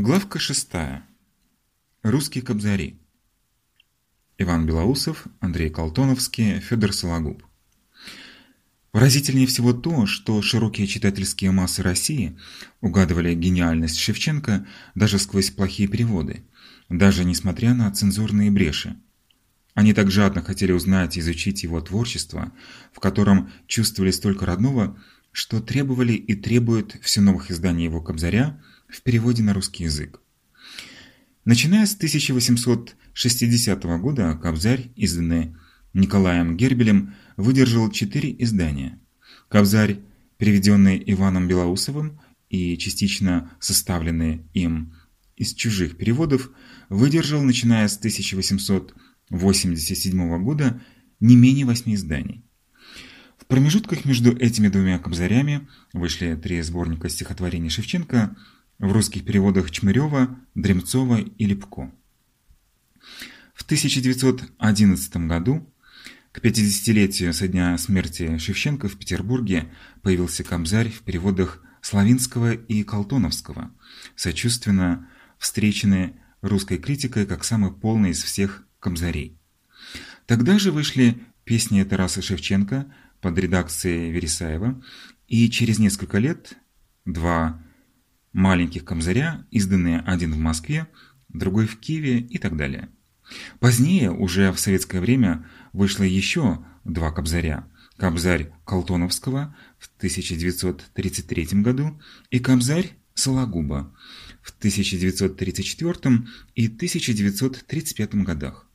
Главка шестая. Русские кобзари. Иван Белоусов, Андрей Колтоновский, Федор Сологуб. Поразительнее всего то, что широкие читательские массы России угадывали гениальность Шевченко даже сквозь плохие переводы, даже несмотря на цензурные бреши. Они так жадно хотели узнать и изучить его творчество, в котором чувствовали столько родного, что требовали и требуют все новых изданий его Кобзаря в переводе на русский язык. Начиная с 1860 года Кобзарь, изданный Николаем Гербелем, выдержал четыре издания. Кобзарь, переведенный Иваном Белоусовым и частично составленный им из чужих переводов, выдержал, начиная с 1887 года, не менее восьми изданий. В промежутках между этими двумя кобзарями вышли три сборника стихотворений Шевченко в русских переводах Чмырева, Дремцова и Лепко. В 1911 году, к 50-летию со дня смерти Шевченко в Петербурге, появился кобзарь в переводах Славинского и Колтоновского, сочувственно встреченные русской критикой как самый полный из всех кобзарей. Тогда же вышли песни Тараса Шевченко под редакцией Вересаева, и через несколько лет два маленьких кобзаря, изданные один в Москве, другой в Киеве и так далее. Позднее, уже в советское время, вышло еще два кобзаря. Кобзарь Колтоновского в 1933 году и Кобзарь Сологуба в 1934 и 1935 годах.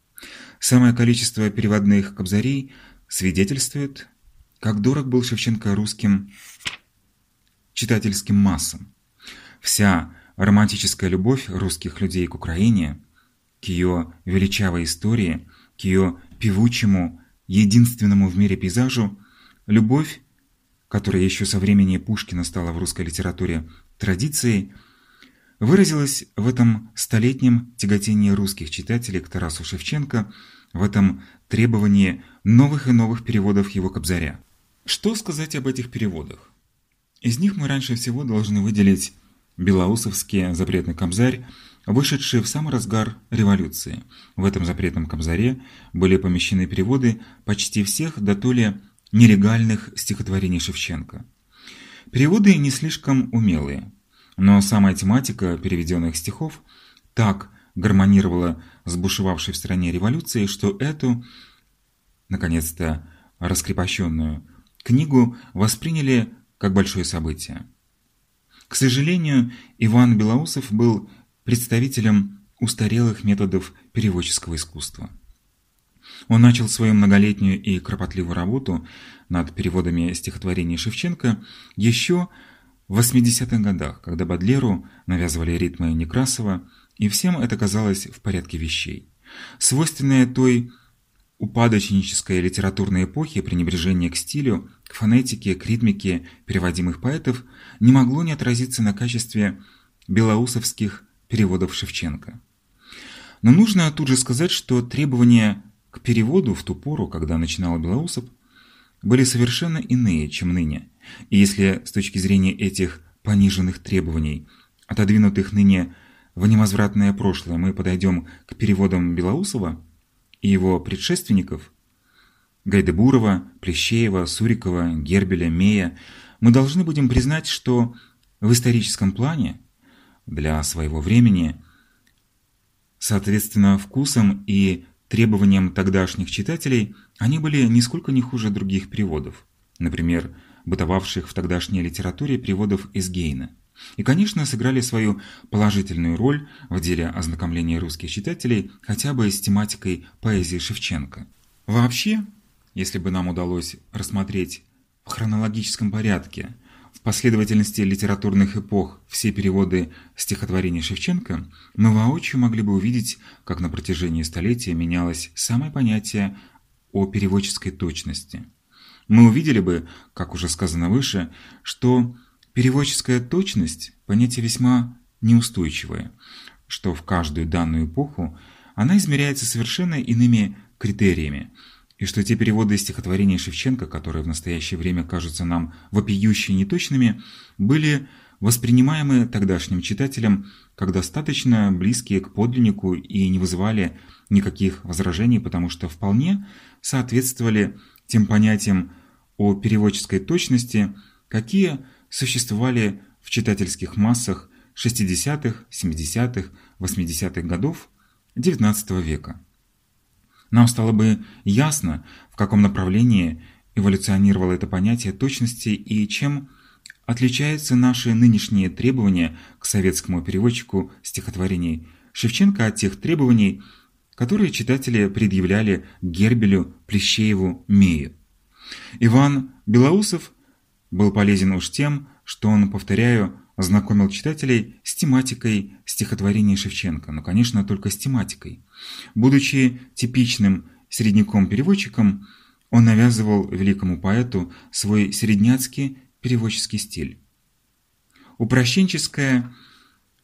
Самое количество переводных кобзарей свидетельствует как дорог был Шевченко русским читательским массам. Вся романтическая любовь русских людей к Украине, к ее величавой истории, к ее певучему, единственному в мире пейзажу, любовь, которая еще со времени Пушкина стала в русской литературе традицией, выразилась в этом столетнем тяготении русских читателей к Тарасу Шевченко, в этом требовании новых и новых переводов его Кобзаря. Что сказать об этих переводах? Из них мы раньше всего должны выделить Белоусовский запретный кобзарь, вышедший в самый разгар революции. В этом запретном кобзаре были помещены переводы почти всех до то ли нелегальных стихотворений Шевченко. Переводы не слишком умелые, но самая тематика переведенных стихов так гармонировала с бушевавшей в стране революцией, что эту, наконец-то раскрепощенную Книгу восприняли как большое событие. К сожалению, Иван Белоусов был представителем устарелых методов переводческого искусства. Он начал свою многолетнюю и кропотливую работу над переводами стихотворений Шевченко еще в 80-х годах, когда Бадлеру навязывали ритмы Некрасова, и всем это казалось в порядке вещей. Свойственное той упадочнической литературной эпохи пренебрежение к стилю, к фонетике, к ритмике переводимых поэтов не могло не отразиться на качестве белоусовских переводов Шевченко. Но нужно тут же сказать, что требования к переводу в ту пору, когда начинал Белоусов, были совершенно иные, чем ныне. И если с точки зрения этих пониженных требований, отодвинутых ныне в невозвратное прошлое, мы подойдем к переводам Белоусова, и его предшественников Гайдебурова, Плещеева, Сурикова, Гербеля, Мея, мы должны будем признать, что в историческом плане для своего времени, соответственно, вкусом и требованиям тогдашних читателей, они были нисколько не хуже других переводов, например, бытовавших в тогдашней литературе переводов из Гейна и, конечно, сыграли свою положительную роль в деле ознакомления русских читателей хотя бы с тематикой поэзии Шевченко. Вообще, если бы нам удалось рассмотреть в хронологическом порядке в последовательности литературных эпох все переводы стихотворений Шевченко, мы воочию могли бы увидеть, как на протяжении столетия менялось самое понятие о переводческой точности. Мы увидели бы, как уже сказано выше, что Переводческая точность – понятие весьма неустойчивое, что в каждую данную эпоху она измеряется совершенно иными критериями, и что те переводы стихотворений Шевченко, которые в настоящее время кажутся нам вопиюще неточными, были воспринимаемые тогдашним читателем как достаточно близкие к подлиннику и не вызывали никаких возражений, потому что вполне соответствовали тем понятиям о переводческой точности, какие существовали в читательских массах 60-х, 70-х, 80-х годов XIX века. Нам стало бы ясно, в каком направлении эволюционировало это понятие точности и чем отличаются наши нынешние требования к советскому переводчику стихотворений Шевченко от тех требований, которые читатели предъявляли Гербелю, Плещееву, Мею. Иван Белоусов был полезен уж тем, что он, повторяю, знакомил читателей с тематикой стихотворений Шевченко, но, конечно, только с тематикой. Будучи типичным середняком-переводчиком, он навязывал великому поэту свой середняцкий переводческий стиль. Упрощенческое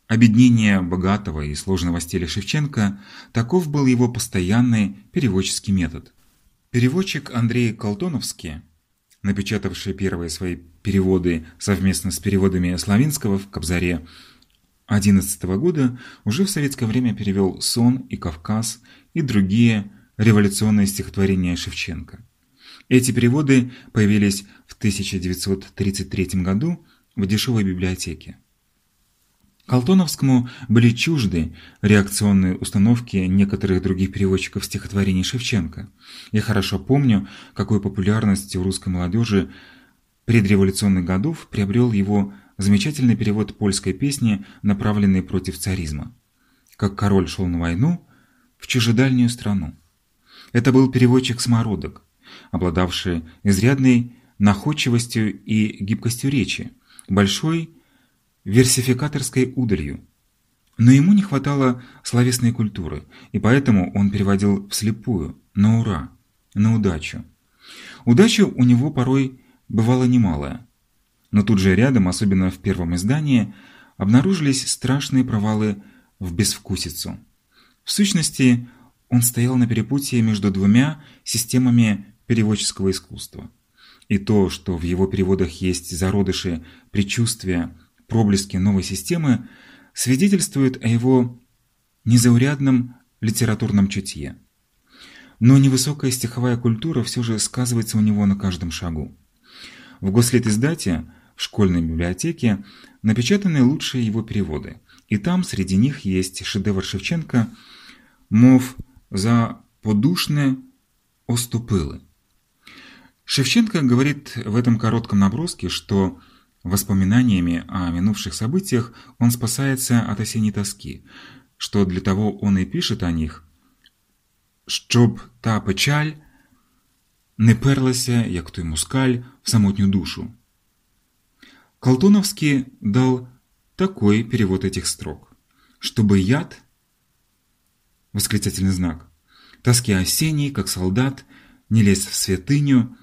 объединение богатого и сложного стиля Шевченко – таков был его постоянный переводческий метод. Переводчик Андрей Колтоновский, напечатавший первые свои переводы совместно с переводами Славинского в Кобзаре 11 года, уже в советское время перевел «Сон» и «Кавказ» и другие революционные стихотворения Шевченко. Эти переводы появились в 1933 году в дешевой библиотеке. Колтоновскому были чужды реакционные установки некоторых других переводчиков стихотворений Шевченко. Я хорошо помню, какую популярность у русской молодежи предреволюционных годов приобрел его замечательный перевод польской песни, направленный против царизма. Как король шел на войну в чужедальнюю страну. Это был переводчик самородок, обладавший изрядной находчивостью и гибкостью речи, большой версификаторской удалью. Но ему не хватало словесной культуры, и поэтому он переводил вслепую, на ура, на удачу. Удача у него порой бывала немалая. Но тут же рядом, особенно в первом издании, обнаружились страшные провалы в безвкусицу. В сущности, он стоял на перепутье между двумя системами переводческого искусства. И то, что в его переводах есть зародыши предчувствия, проблески новой системы, свидетельствует о его незаурядном литературном чутье. Но невысокая стиховая культура все же сказывается у него на каждом шагу. В Гослитиздате, в школьной библиотеке, напечатаны лучшие его переводы, и там среди них есть шедевр Шевченко «Мов за подушне оступили». Шевченко говорит в этом коротком наброске, что воспоминаниями о минувших событиях он спасается от осенней тоски, что для того он и пишет о них, «Щоб та печаль не перлася, як той мускаль, в самотню душу». Колтуновский дал такой перевод этих строк, чтобы яд, восклицательный знак, тоски осенней, как солдат, не лез в святыню,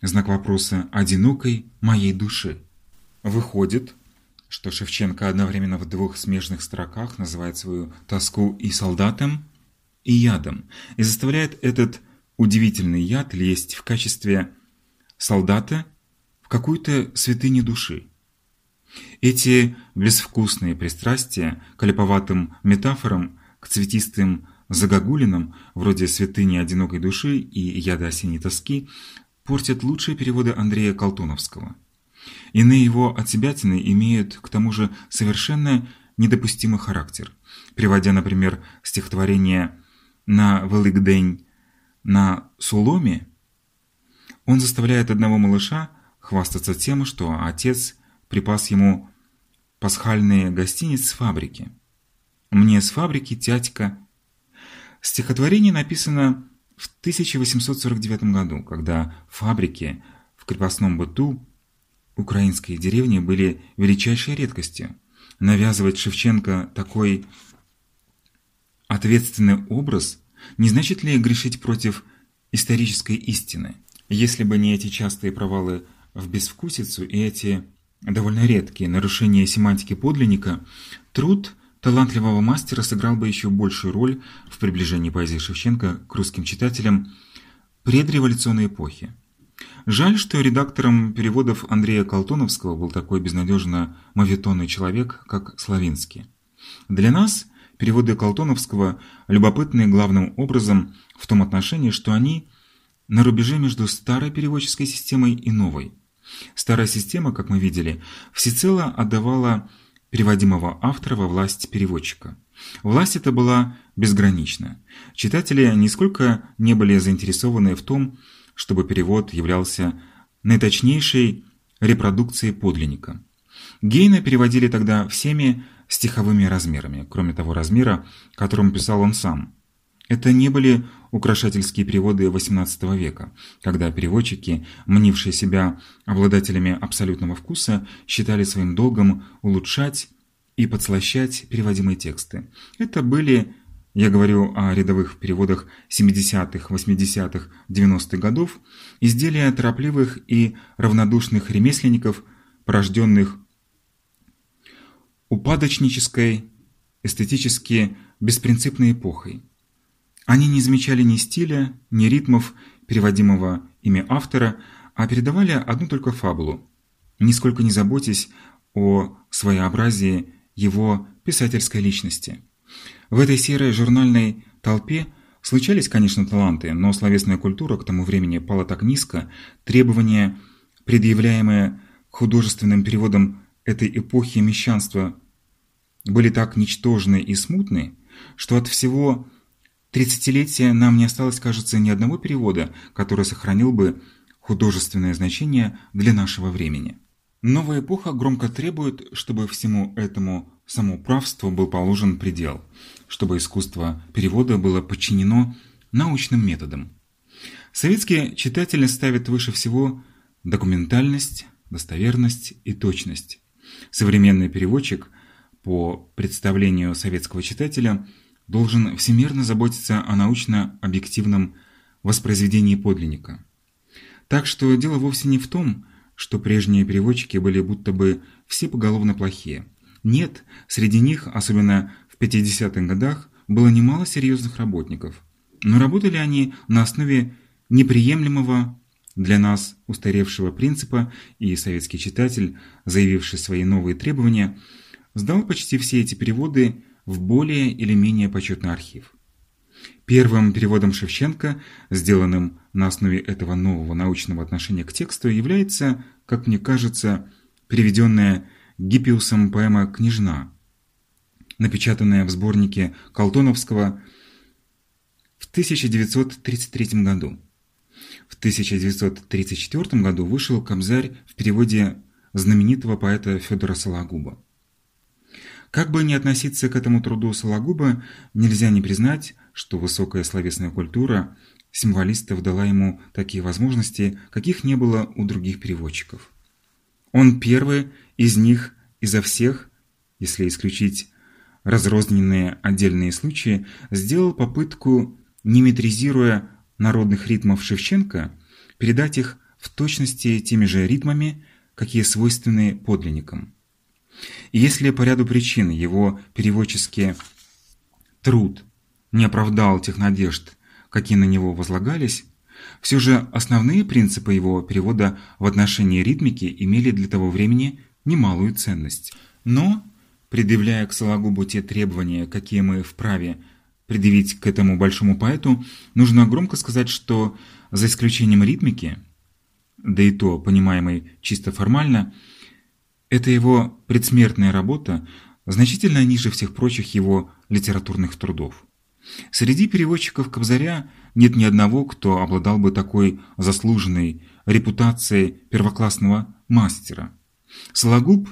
знак вопроса одинокой моей души. Выходит, что Шевченко одновременно в двух смежных строках называет свою тоску и солдатом, и ядом, и заставляет этот удивительный яд лезть в качестве солдата в какую-то святыню души. Эти безвкусные пристрастия к липоватым метафорам, к цветистым загогулинам, вроде святыни одинокой души и яда осенней тоски, портят лучшие переводы Андрея Колтуновского. Иные его отсебятины имеют, к тому же, совершенно недопустимый характер. Приводя, например, стихотворение «На Великдень на Суломе», он заставляет одного малыша хвастаться тем, что отец припас ему пасхальные гостиницы с фабрики. «Мне с фабрики, тятька». Стихотворение написано в 1849 году, когда фабрики в крепостном быту украинской деревни были величайшей редкостью. Навязывать Шевченко такой ответственный образ не значит ли грешить против исторической истины? Если бы не эти частые провалы в безвкусицу и эти довольно редкие нарушения семантики подлинника, труд – талантливого мастера сыграл бы еще большую роль в приближении поэзии Шевченко к русским читателям предреволюционной эпохи. Жаль, что редактором переводов Андрея Колтоновского был такой безнадежно мавитонный человек, как Славинский. Для нас переводы Колтоновского любопытны главным образом в том отношении, что они на рубеже между старой переводческой системой и новой. Старая система, как мы видели, всецело отдавала переводимого автора во власть переводчика. Власть эта была безгранична. Читатели нисколько не были заинтересованы в том, чтобы перевод являлся наиточнейшей репродукцией подлинника. Гейна переводили тогда всеми стиховыми размерами, кроме того размера, которым писал он сам. Это не были украшательские переводы XVIII века, когда переводчики, мнившие себя обладателями абсолютного вкуса, считали своим долгом улучшать и подслащать переводимые тексты. Это были я говорю о рядовых переводах 70-х, 80-х, 90-х годов, изделия торопливых и равнодушных ремесленников, порожденных упадочнической, эстетически беспринципной эпохой. Они не замечали ни стиля, ни ритмов переводимого ими автора, а передавали одну только фабулу, нисколько не заботясь о своеобразии его писательской личности. В этой серой журнальной толпе случались, конечно, таланты, но словесная культура к тому времени пала так низко, требования, предъявляемые художественным переводом этой эпохи мещанства, были так ничтожны и смутны, что от всего тридцатилетия нам не осталось, кажется, ни одного перевода, который сохранил бы художественное значение для нашего времени. Новая эпоха громко требует, чтобы всему этому самоуправству был положен предел, чтобы искусство перевода было подчинено научным методам. Советские читатели ставят выше всего документальность, достоверность и точность. Современный переводчик, по представлению советского читателя, должен всемирно заботиться о научно-объективном воспроизведении подлинника. Так что дело вовсе не в том, что прежние переводчики были будто бы все поголовно плохие – нет, среди них, особенно в 50-х годах, было немало серьезных работников. Но работали они на основе неприемлемого для нас устаревшего принципа, и советский читатель, заявивший свои новые требования, сдал почти все эти переводы в более или менее почетный архив. Первым переводом Шевченко, сделанным на основе этого нового научного отношения к тексту, является, как мне кажется, переведенная Гиппиусом поэма «Княжна», напечатанная в сборнике Колтоновского в 1933 году. В 1934 году вышел «Кобзарь» в переводе знаменитого поэта Федора Сологуба. Как бы ни относиться к этому труду Сологуба, нельзя не признать, что высокая словесная культура символистов дала ему такие возможности, каких не было у других переводчиков. Он первый из них изо всех, если исключить разрозненные отдельные случаи, сделал попытку, не метризируя народных ритмов Шевченко, передать их в точности теми же ритмами, какие свойственны подлинникам. И если по ряду причин его переводческий труд не оправдал тех надежд, какие на него возлагались, все же основные принципы его перевода в отношении ритмики имели для того времени немалую ценность. Но, предъявляя к Сологубу те требования, какие мы вправе предъявить к этому большому поэту, нужно громко сказать, что за исключением ритмики, да и то понимаемой чисто формально, эта его предсмертная работа значительно ниже всех прочих его литературных трудов. Среди переводчиков Кобзаря нет ни одного, кто обладал бы такой заслуженной репутацией первоклассного мастера. Сологуб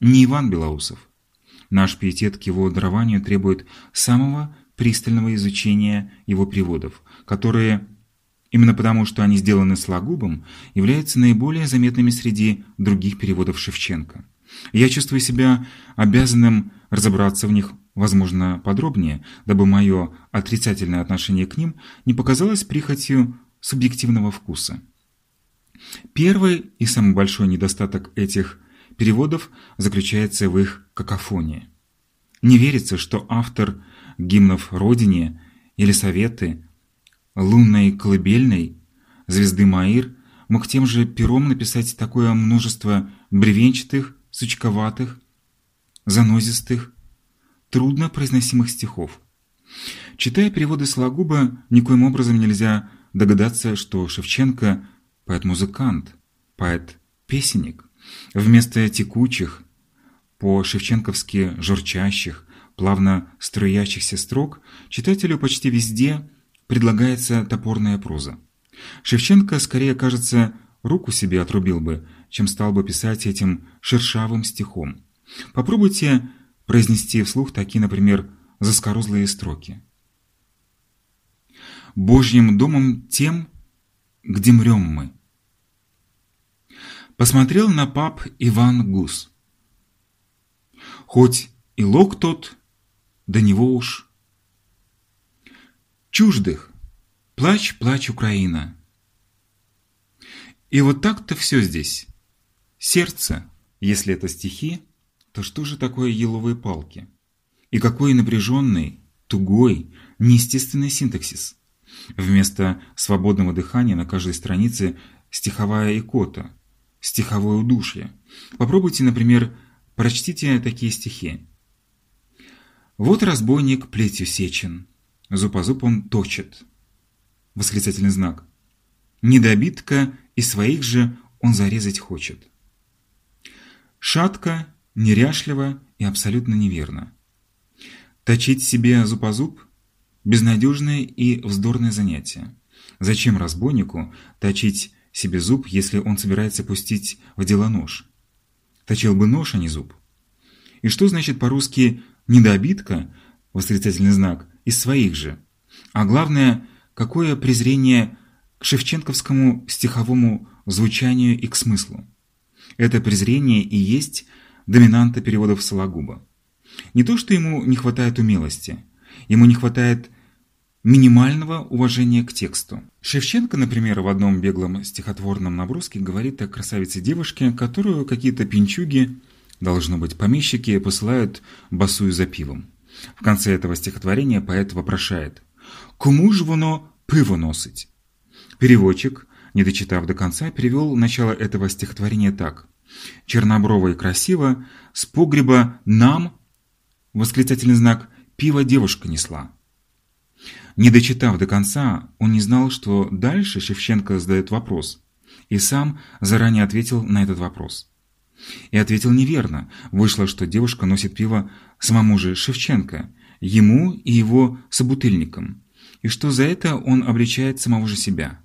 не Иван Белоусов. Наш пиетет к его дарованию требует самого пристального изучения его переводов, которые, именно потому что они сделаны Сологубом, являются наиболее заметными среди других переводов Шевченко. Я чувствую себя обязанным разобраться в них возможно, подробнее, дабы мое отрицательное отношение к ним не показалось прихотью субъективного вкуса. Первый и самый большой недостаток этих переводов заключается в их какофонии. Не верится, что автор гимнов Родине, Елисаветы, Лунной колыбельной, Звезды Маир мог тем же пером написать такое множество бревенчатых, сучковатых, занозистых, трудно произносимых стихов. Читая переводы Сологуба, никоим образом нельзя догадаться, что Шевченко – поэт-музыкант, поэт-песенник. Вместо текучих, по-шевченковски журчащих, плавно струящихся строк, читателю почти везде предлагается топорная проза. Шевченко скорее, кажется, руку себе отрубил бы, чем стал бы писать этим шершавым стихом. Попробуйте произнести вслух такие, например, заскорузлые строки. «Божьим домом тем, где мрем мы». Посмотрел на пап Иван Гус. Хоть и лог тот, до него уж. Чуждых, плачь, плачь, Украина. И вот так-то все здесь. Сердце, если это стихи, то что же такое еловые палки? И какой напряженный, тугой, неестественный синтаксис? Вместо свободного дыхания на каждой странице стиховая икота, стиховое удушье. Попробуйте, например, прочтите такие стихи. Вот разбойник плетью сечен, зуб о зуб он точит. Восклицательный знак. Недобитка и своих же он зарезать хочет. Шатко, неряшливо и абсолютно неверно. Точить себе зуб о зуб – безнадежное и вздорное занятие. Зачем разбойнику точить себе зуб, если он собирается пустить в дело нож? Точил бы нож, а не зуб. И что значит по-русски «недобитка» – восклицательный знак – из своих же? А главное, какое презрение к шевченковскому стиховому звучанию и к смыслу. Это презрение и есть доминанта переводов Сологуба. Не то, что ему не хватает умелости, ему не хватает минимального уважения к тексту. Шевченко, например, в одном беглом стихотворном наброске говорит о красавице-девушке, которую какие-то пинчуги, должно быть помещики, посылают босую за пивом. В конце этого стихотворения поэт вопрошает «Кому ж воно пиво носить?» Переводчик, не дочитав до конца, перевел начало этого стихотворения так. «Черноброво и красиво, с погреба нам, восклицательный знак, пиво девушка несла». Не дочитав до конца, он не знал, что дальше Шевченко задает вопрос, и сам заранее ответил на этот вопрос. И ответил неверно. Вышло, что девушка носит пиво самому же Шевченко, ему и его собутыльникам, и что за это он обличает самого же себя.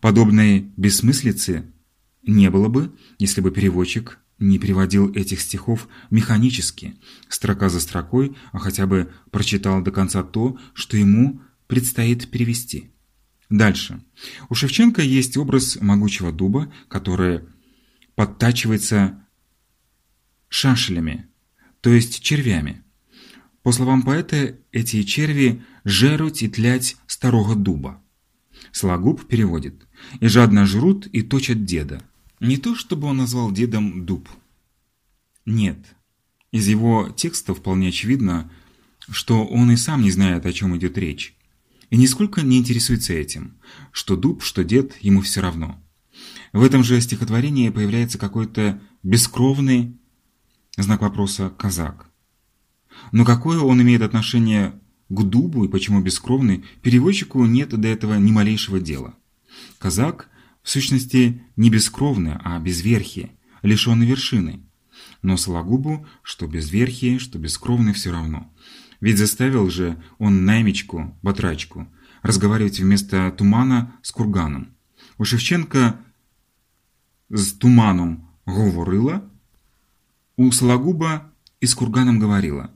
Подобной бессмыслицы не было бы, если бы переводчик не переводил этих стихов механически, строка за строкой, а хотя бы прочитал до конца то, что ему предстоит перевести. Дальше. У Шевченко есть образ могучего дуба, который подтачивается шашелями, то есть червями. По словам поэта, эти черви жеруть и тлять старого дуба. Сологуб переводит «и жадно жрут и точат деда». Не то, чтобы он назвал дедом дуб. Нет. Из его текста вполне очевидно, что он и сам не знает, о чем идет речь. И нисколько не интересуется этим, что дуб, что дед, ему все равно. В этом же стихотворении появляется какой-то бескровный, знак вопроса, казак. Но какое он имеет отношение к дубу и почему бескровный, переводчику нет до этого ни малейшего дела. Казак, в сущности, не бескровный, а безверхий, лишенный вершины. Но Сологубу, что безверхий, что бескровный, все равно. Ведь заставил же он наймичку, батрачку, разговаривать вместо тумана с курганом. У Шевченка с туманом говорила, у Сологуба и с курганом говорила.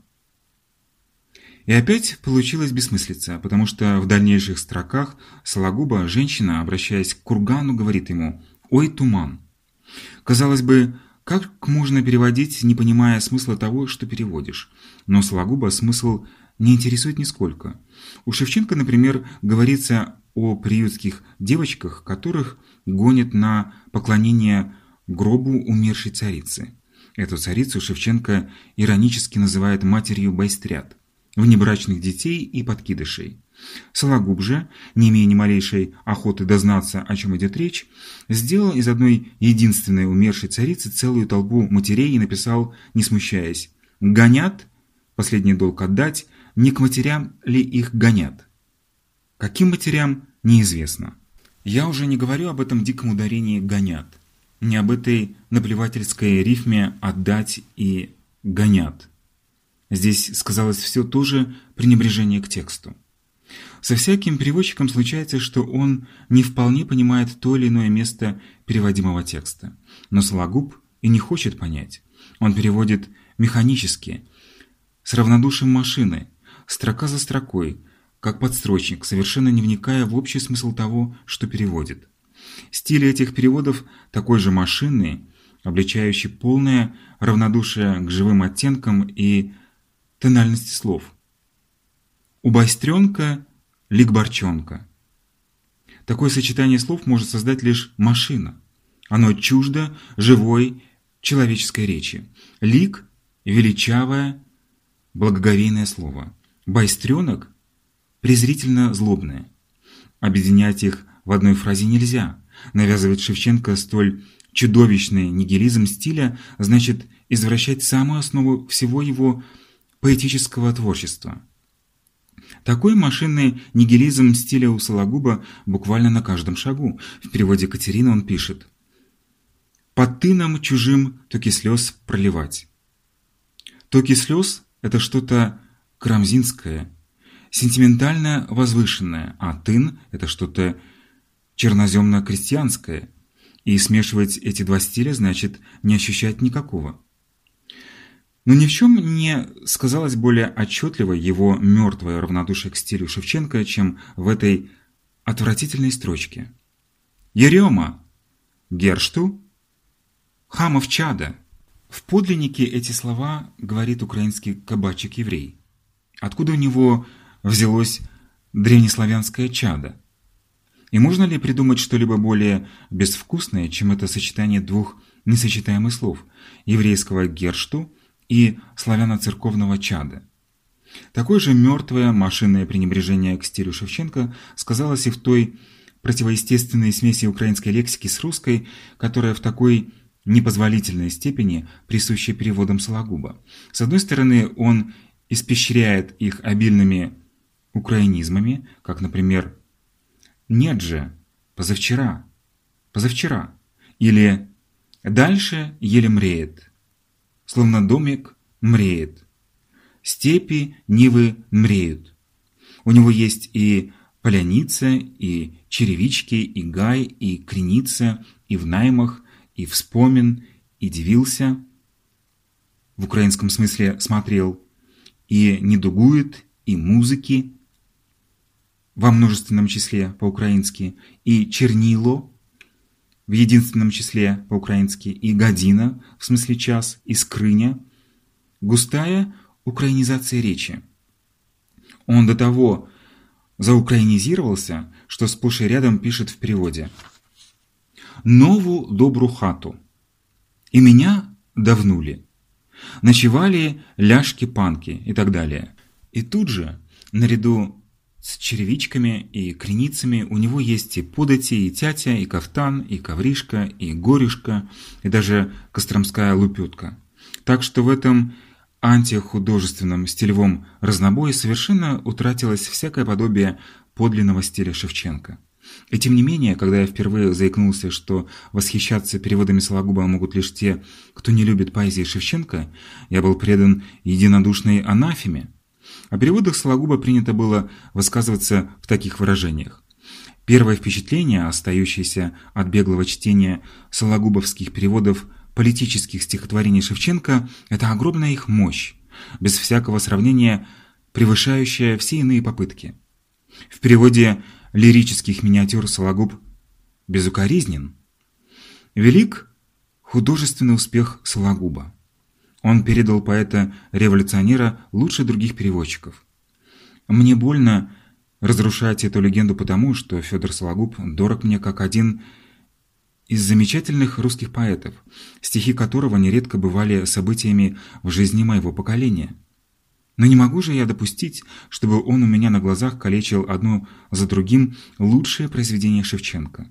И опять получилась бессмыслица, потому что в дальнейших строках Сологуба, женщина, обращаясь к Кургану, говорит ему «Ой, туман». Казалось бы, как можно переводить, не понимая смысла того, что переводишь? Но Сологуба смысл не интересует нисколько. У Шевченко, например, говорится о приютских девочках, которых гонят на поклонение гробу умершей царицы. Эту царицу Шевченко иронически называет матерью байстрят внебрачных детей и подкидышей. Сологуб же, не имея ни малейшей охоты дознаться, о чем идет речь, сделал из одной единственной умершей царицы целую толпу матерей и написал, не смущаясь, «Гонят, последний долг отдать, не к матерям ли их гонят?» Каким матерям, неизвестно. Я уже не говорю об этом диком ударении «гонят», не об этой наплевательской рифме «отдать» и «гонят». Здесь сказалось все то же пренебрежение к тексту. Со всяким переводчиком случается, что он не вполне понимает то или иное место переводимого текста. Но Сологуб и не хочет понять. Он переводит механически, с равнодушием машины, строка за строкой, как подстрочник, совершенно не вникая в общий смысл того, что переводит. Стиль этих переводов такой же машинный, обличающий полное равнодушие к живым оттенкам и тональности слов. У Бастренка – ликборчонка. Такое сочетание слов может создать лишь машина. Оно чуждо живой человеческой речи. Лик – величавое, благоговейное слово. Байстренок – презрительно-злобное. Объединять их в одной фразе нельзя. Навязывать Шевченко столь чудовищный нигилизм стиля значит извращать самую основу всего его поэтического творчества. Такой машинный нигилизм стиля у Сологуба буквально на каждом шагу. В переводе Катерины он пишет «Под тыном чужим токи слез проливать». Токи слез – это что-то крамзинское, сентиментально возвышенное, а тын – это что-то черноземно-крестьянское, и смешивать эти два стиля значит не ощущать никакого. Но ни в чем не сказалось более отчетливо его мертвое равнодушие к стилю Шевченко, чем в этой отвратительной строчке. «Ерема! Гершту? Хамов чада!» В подлиннике эти слова говорит украинский кабачик-еврей. Откуда у него взялось древнеславянское чадо? И можно ли придумать что-либо более безвкусное, чем это сочетание двух несочетаемых слов – еврейского «гершту» и славяно-церковного чада. Такое же мертвое машинное пренебрежение к стилю Шевченко сказалось и в той противоестественной смеси украинской лексики с русской, которая в такой непозволительной степени присуща переводам Сологуба. С одной стороны, он испещряет их обильными украинизмами, как, например, «нет же, позавчера», «позавчера» или «дальше еле мреет», словно домик, мреет. Степи, нивы мреют. У него есть и поляница, и черевички, и гай, и креница, и в наймах, и вспомин, и дивился, в украинском смысле смотрел, и недугует, и музыки, во множественном числе по-украински, и чернило, в единственном числе по-украински, и година, в смысле час, и скрыня. Густая украинизация речи. Он до того заукраинизировался, что сплошь и рядом пишет в переводе «Нову добру хату». И меня давнули. Ночевали ляжки-панки и так далее. И тут же, наряду с черевичками и креницами у него есть и подати, и тятя, и кафтан, и ковришка, и горюшка, и даже костромская лупютка. Так что в этом антихудожественном стилевом разнобое совершенно утратилось всякое подобие подлинного стиля Шевченко. И тем не менее, когда я впервые заикнулся, что восхищаться переводами Сологуба могут лишь те, кто не любит поэзии Шевченко, я был предан единодушной анафеме. О переводах Сологуба принято было высказываться в таких выражениях. Первое впечатление, остающееся от беглого чтения сологубовских переводов политических стихотворений Шевченко, это огромная их мощь, без всякого сравнения превышающая все иные попытки. В переводе лирических миниатюр Сологуб безукоризнен. Велик художественный успех Сологуба. Он передал поэта-революционера лучше других переводчиков. Мне больно разрушать эту легенду потому, что Федор Сологуб дорог мне как один из замечательных русских поэтов, стихи которого нередко бывали событиями в жизни моего поколения. Но не могу же я допустить, чтобы он у меня на глазах калечил одно за другим лучшие произведения Шевченко.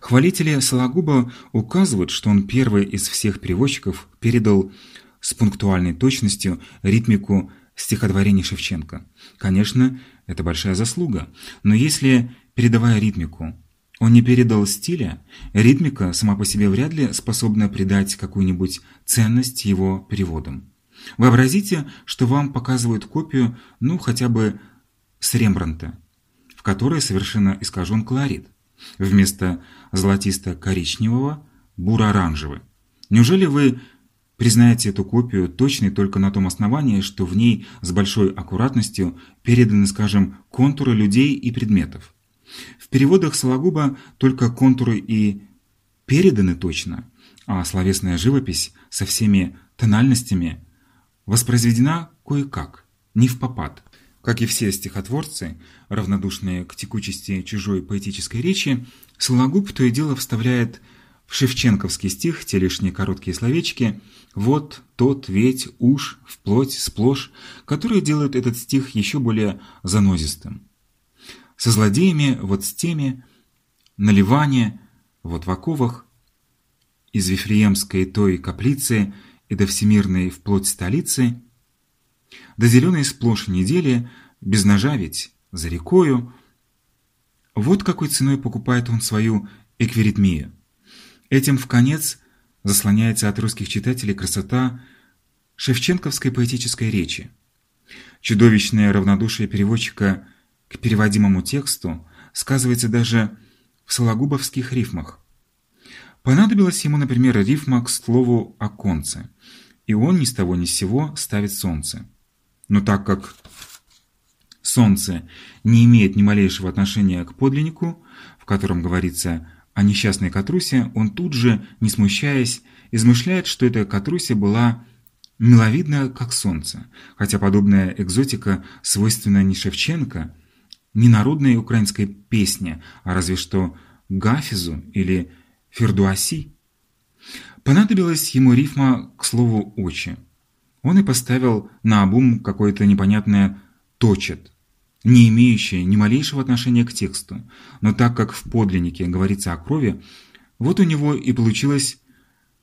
Хвалители Сологуба указывают, что он первый из всех переводчиков передал с пунктуальной точностью ритмику стихотворений Шевченко. Конечно, это большая заслуга, но если, передавая ритмику, он не передал стиля, ритмика сама по себе вряд ли способна придать какую-нибудь ценность его переводам. Вообразите, что вам показывают копию, ну, хотя бы с Рембрандта, в которой совершенно искажен колорит. Вместо золотисто-коричневого – буро-оранжевый. Неужели вы признаете эту копию точной только на том основании, что в ней с большой аккуратностью переданы, скажем, контуры людей и предметов? В переводах Сологуба только контуры и переданы точно, а словесная живопись со всеми тональностями воспроизведена кое-как, не в попад. Как и все стихотворцы, равнодушные к текучести чужой поэтической речи, Сологуб то и дело вставляет в шевченковский стих те лишние короткие словечки «вот», «тот», «ведь», «уж», «вплоть», «сплошь», которые делают этот стих еще более занозистым. Со злодеями вот с теми, наливание вот в оковах, из Вифлеемской той каплицы и до всемирной вплоть столицы, до зеленой сплошь недели, без ножа ведь, за рекою. Вот какой ценой покупает он свою эквиритмию. Этим в конец заслоняется от русских читателей красота шевченковской поэтической речи. Чудовищное равнодушие переводчика к переводимому тексту сказывается даже в сологубовских рифмах. Понадобилась ему, например, рифма к слову «оконце», и он ни с того ни с сего ставит «солнце». Но так как солнце не имеет ни малейшего отношения к подлиннику, в котором говорится о несчастной Катрусе, он тут же, не смущаясь, измышляет, что эта Катруся была миловидна, как солнце, хотя подобная экзотика свойственна не Шевченко, не народной украинской песне, а разве что Гафизу или Фердуаси. Понадобилась ему рифма к слову «очи». Он и поставил на обум какое-то непонятное «точит», не имеющее ни малейшего отношения к тексту, но так как в подлиннике говорится о крови, вот у него и получилось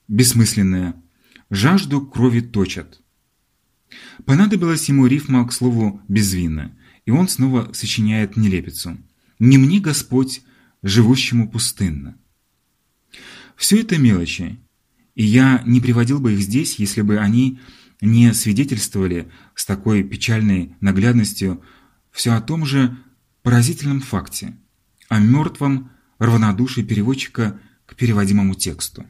бессмысленное «жажду крови точат». Понадобилась ему рифма к слову «безвинно», и он снова сочиняет нелепицу «Не мне Господь, живущему пустынно». Все это мелочи, и я не приводил бы их здесь, если бы они не свидетельствовали с такой печальной наглядностью все о том же поразительном факте, о мертвом равнодушии переводчика к переводимому тексту.